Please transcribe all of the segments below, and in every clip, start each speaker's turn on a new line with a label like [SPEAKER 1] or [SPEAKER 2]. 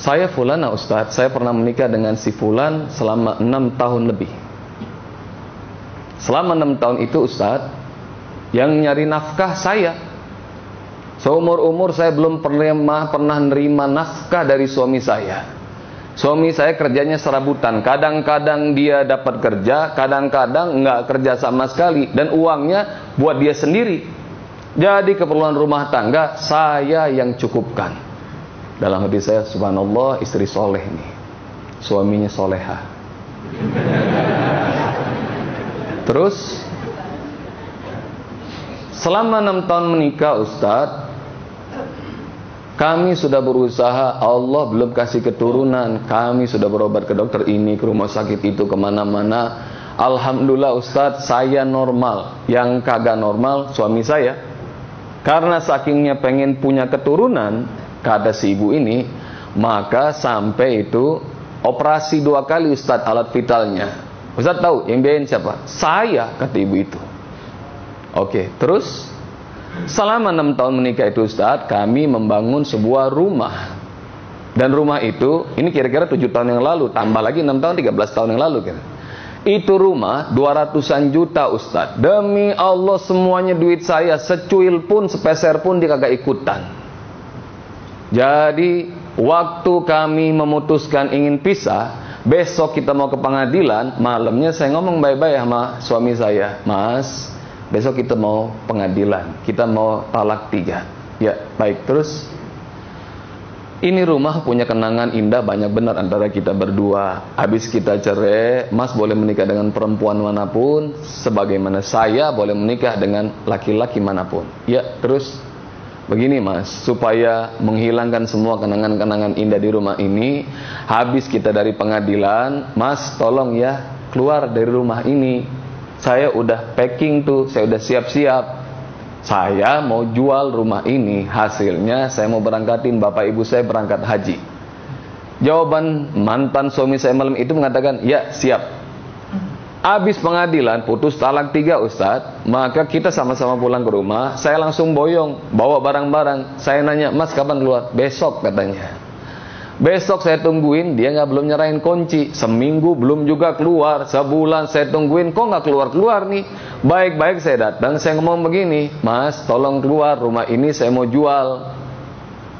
[SPEAKER 1] Saya Fulana Ustadz, saya pernah menikah dengan si Fulan selama enam tahun lebih. Selama enam tahun itu Ustadz, yang nyari nafkah saya. Seumur-umur saya belum pernah pernah nerima nafkah dari suami saya. Suami saya kerjanya serabutan. Kadang-kadang dia dapat kerja, kadang-kadang nggak kerja sama sekali. Dan uangnya buat dia sendiri. Jadi keperluan rumah tangga saya yang cukupkan. Dalam hati saya, subhanallah istri soleh nih. Suaminya soleha. Terus, selama enam tahun menikah Ustadz, kami sudah berusaha, Allah belum kasih keturunan. Kami sudah berobat ke dokter ini, ke rumah sakit itu, ke mana-mana. Alhamdulillah Ustadz, saya normal. Yang kagak normal, suami saya. Karena sakingnya pengen punya keturunan, kata si ibu ini, maka sampai itu operasi dua kali Ustadz alat vitalnya. Ustadz tahu yang biayain siapa? Saya, kata ibu itu. Oke, terus selama enam tahun menikah itu Ustadz, kami membangun sebuah rumah. Dan rumah itu, ini kira-kira tujuh tahun yang lalu, tambah lagi enam tahun, 13 tahun yang lalu kira. Itu rumah 200-an juta Ustadz. Demi Allah semuanya duit saya, secuil pun, sepeser pun dia kagak ikutan. Jadi waktu kami memutuskan ingin pisah, besok kita mau ke pengadilan, malamnya saya ngomong baik-baik sama suami saya, Mas, besok kita mau pengadilan, kita mau talak tiga. Ya, baik terus. Ini rumah punya kenangan indah banyak benar antara kita berdua. Habis kita cerai, Mas boleh menikah dengan perempuan mana pun, sebagaimana saya boleh menikah dengan laki-laki mana pun. Ya, terus Begini mas, supaya menghilangkan semua kenangan-kenangan indah di rumah ini, habis kita dari pengadilan, mas tolong ya keluar dari rumah ini. Saya udah packing tuh, saya udah siap-siap. Saya mau jual rumah ini, hasilnya saya mau berangkatin bapak ibu saya berangkat haji. Jawaban mantan suami saya malam itu mengatakan, ya siap, Habis pengadilan putus talak tiga Ustadz Maka kita sama-sama pulang ke rumah. Saya langsung boyong Bawa barang-barang. Saya nanya mas kapan keluar? Besok katanya. Besok saya tungguin Dia nggak belum nyerahin kunci. Seminggu belum juga keluar. Sebulan saya tungguin Kok nggak keluar-keluar nih? Baik-baik saya datang Saya ngomong begini Mas tolong keluar rumah ini saya mau jual.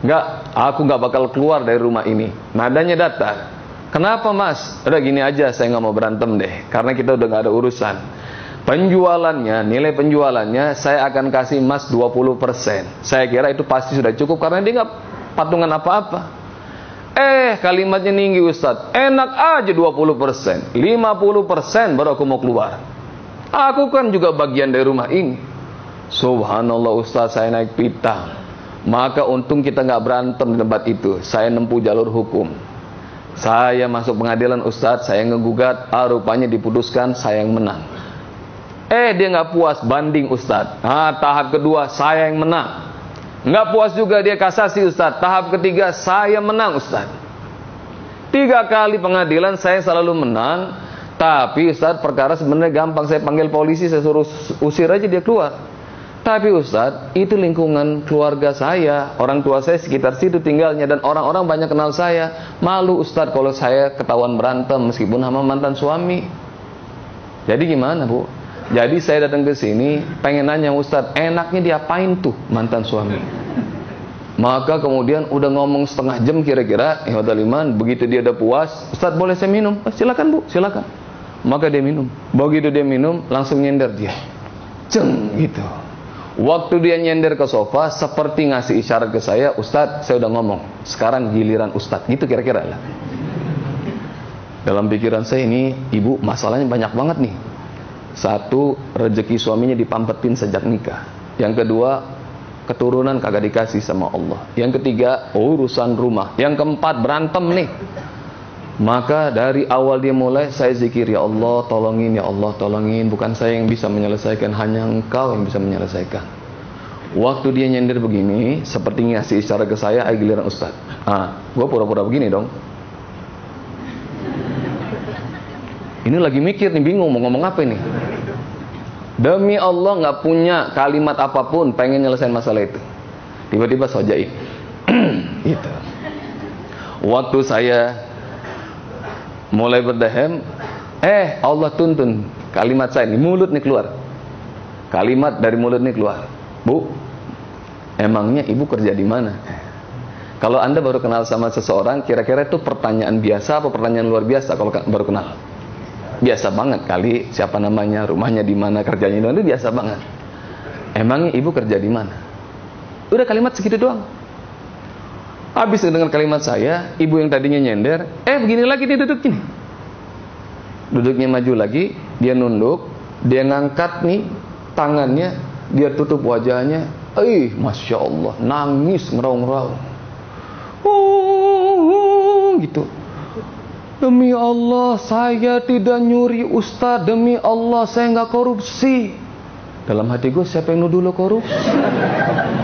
[SPEAKER 1] Nggak Aku nggak bakal keluar dari rumah ini. Nadanya datar Kenapa mas? Udah gini aja saya nggak mau berantem deh Karena kita udah nggak ada urusan. Penjualannya, nilai penjualannya Saya akan kasih mas 20% Saya kira itu pasti sudah cukup Karena dia nggak patungan apa-apa. Eh kalimatnya tinggi Ustadz Enak aja 20% 50% baru aku mau keluar. Aku kan juga bagian dari rumah ini. Subhanallah Ustadz saya naik pitang Maka untung kita nggak berantem di tempat itu. Saya nempuh jalur hukum saya masuk pengadilan Ustadz, saya ngegugat, ah rupanya diputuskan saya yang menang. Eh dia nggak puas, banding Ustadz. Ah tahap kedua saya yang menang. Nggak puas juga dia kasasi Ustadz. Tahap ketiga saya menang Ustadz. Tiga kali pengadilan saya selalu menang. Tapi Ustadz perkara sebenarnya gampang. Saya panggil polisi, saya suruh usir aja dia keluar. Tapi Ustadz, itu lingkungan keluarga saya, orang tua saya sekitar situ tinggalnya dan orang-orang banyak kenal saya. Malu Ustadz kalau saya ketahuan berantem meskipun sama mantan suami. Jadi gimana Bu? Jadi saya datang ke sini pengen nanya Ustadz, enaknya diapain tuh mantan suami? Maka kemudian udah ngomong setengah jam kira-kira, eh Iman, begitu dia udah puas, Ustadz boleh saya minum? Oh, silakan Bu, silakan. Maka dia minum. Begitu dia minum, langsung nyender dia. Ceng gitu. Waktu dia nyender ke sofa seperti ngasih isyarat ke saya, Ustadz, saya udah ngomong. Sekarang giliran Ustadz. Gitu kira-kira lah. Dalam pikiran saya ini, ibu masalahnya banyak banget nih. Satu, rezeki suaminya dipampetin sejak nikah. Yang kedua, keturunan kagak dikasih sama Allah. Yang ketiga, urusan rumah. Yang keempat, berantem nih. Maka dari awal dia mulai saya zikir ya Allah tolongin ya Allah tolongin bukan saya yang bisa menyelesaikan hanya engkau yang bisa menyelesaikan. Waktu dia nyender begini seperti ngasih isyarat ke saya ayo giliran Ustaz. Ah, gua pura-pura begini dong. Ini lagi mikir nih bingung mau ngomong apa ini. Demi Allah nggak punya kalimat apa pun pengen nyelesain masalah itu. Tiba-tiba sojain. gitu. Waktu saya mulai berdahem, eh Allah tuntun kalimat saya ini mulut nih keluar. Kalimat dari mulut nih keluar. Bu, emangnya ibu kerja di mana? Kalau anda baru kenal sama seseorang, kira-kira itu pertanyaan biasa apa pertanyaan luar biasa kalau baru kenal? Biasa banget kali, siapa namanya, rumahnya di mana, kerjanya di mana, biasa banget. Emangnya ibu kerja di mana? Udah kalimat segitu doang. Habis dengan kalimat saya, ibu yang tadinya nyender, eh begini lagi dia duduk gini. Duduknya maju lagi, dia nunduk, dia ngangkat nih tangannya, dia tutup wajahnya, eh masya Allah, nangis ngeraung-ngeraung oh, gitu. Demi Allah saya tidak nyuri ustaz. Demi Allah saya nggak korupsi. Dalam hati gue siapa yang nuduh lo korupsi?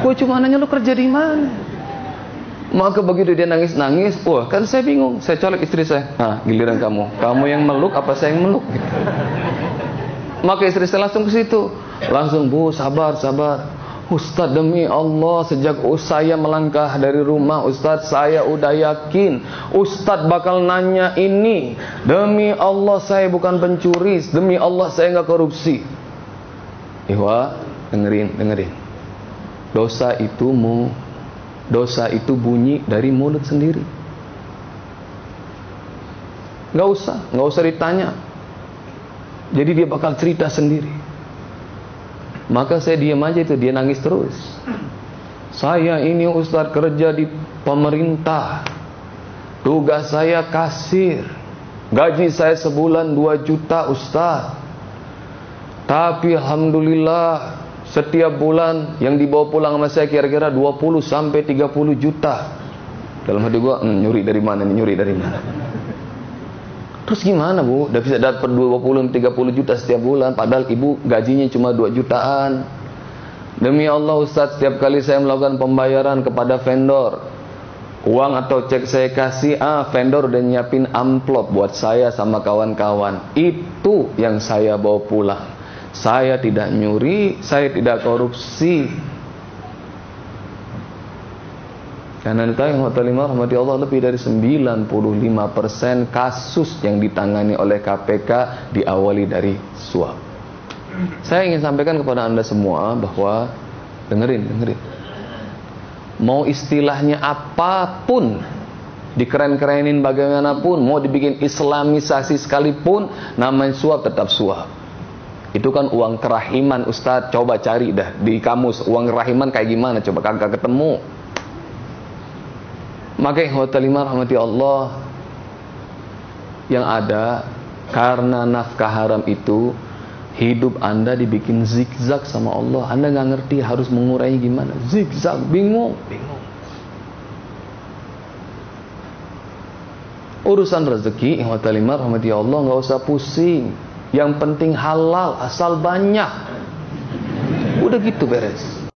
[SPEAKER 1] Gue cuma nanya lo kerja di mana maka begitu dia nangis-nangis wah kan saya bingung. Saya colek istri saya. Nah giliran kamu. Kamu yang meluk apa saya yang meluk? Gitu. maka istri saya langsung ke situ. Langsung bu sabar sabar. Ustaz demi Allah sejak saya melangkah dari rumah Ustaz saya udah yakin Ustaz bakal nanya ini. Demi Allah saya bukan pencuri. Demi Allah saya nggak korupsi. Iwa dengerin dengerin. Dosa itu mu Dosa itu bunyi dari mulut sendiri Gak usah Gak usah ditanya Jadi dia bakal cerita sendiri maka saya diam aja itu dia nangis terus. Saya ini ustaz kerja di pemerintah. Tugas saya kasir. Gaji saya sebulan 2 juta ustaz. Tapi alhamdulillah setiap bulan yang dibawa pulang sama saya kira-kira 20 sampai 30 juta. Dalam hati gua, hmm, nyuri dari mana nih? Nyuri dari mana? Terus gimana bu? Udah bisa dapat 20-30 juta setiap bulan Padahal ibu gajinya cuma 2 jutaan Demi Allah Ustaz Setiap kali saya melakukan pembayaran kepada vendor Uang atau cek saya kasih Ah vendor udah nyiapin amplop Buat saya sama kawan-kawan Itu yang saya bawa pulang Saya tidak nyuri Saya tidak korupsi Karena kita yang lima rahmati Allah lebih dari 95% kasus yang ditangani oleh KPK diawali dari suap. Saya ingin sampaikan kepada Anda semua bahwa dengerin, dengerin. Mau istilahnya apa pun dikeren-kerenin bagaimanapun, mau dibikin islamisasi sekalipun, namanya suap tetap suap. Itu kan uang kerahiman Ustadz, coba cari dah di kamus. Uang kerahiman kayak gimana, coba kagak ketemu. Maka ikhwatal lima rahmati Allah. Yang ada karena nafkah haram itu hidup anda dibikin zigzag sama Allah. Anda nggak ngerti harus mengurangi gimana? Zigzag bingung. Bingung. Urusan rezeki ikhwatal lima rahmati Allah nggak usah pusing yang penting halal asal banyak. Udah gitu beres